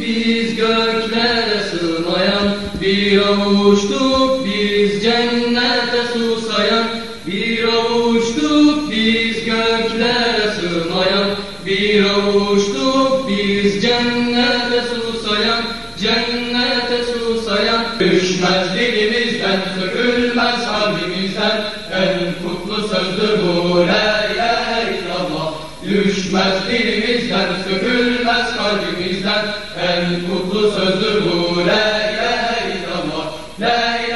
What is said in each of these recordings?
Biz göklere sığmayan bir yavuştuk biz cennet. Bir biz cennete susayan Cennete susayan Düşmez dilimizden sökülmez kalbimizden En kutlu sözdür bu La ilahe illallah. Düşmez dilimizden sökülmez kalbimizden En kutlu sözdür bu La ilahe illallah. La ilahe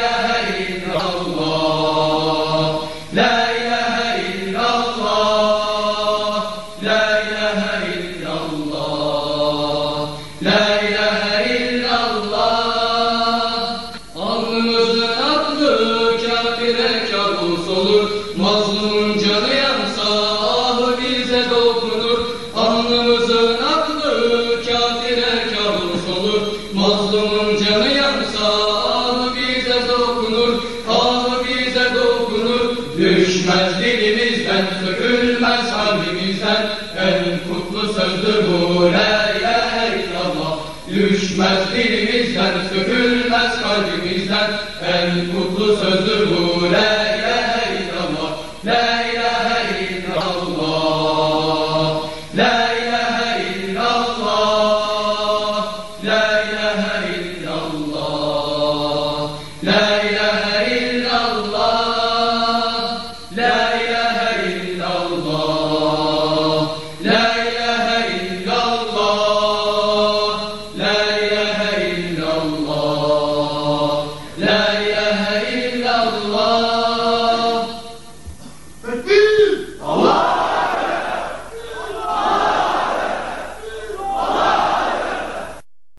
kafire kabus olur. Mazlumun canı yansa ahı bize dokunur. Alnımızın aklı kafire kabus olur. Mazlumun canı yansa ahı bize dokunur. Ahı bize dokunur. Düşmez dilimizden sökülmez kalbimizden En kutlu sözdür bu La ilahe illallah Düşmez dilimizden sökülmez kalbimizden En kutlu sözdür bu. La ilahe illallah La ilahe illallah La ilahe illallah La ilahe illallah La ilahe illallah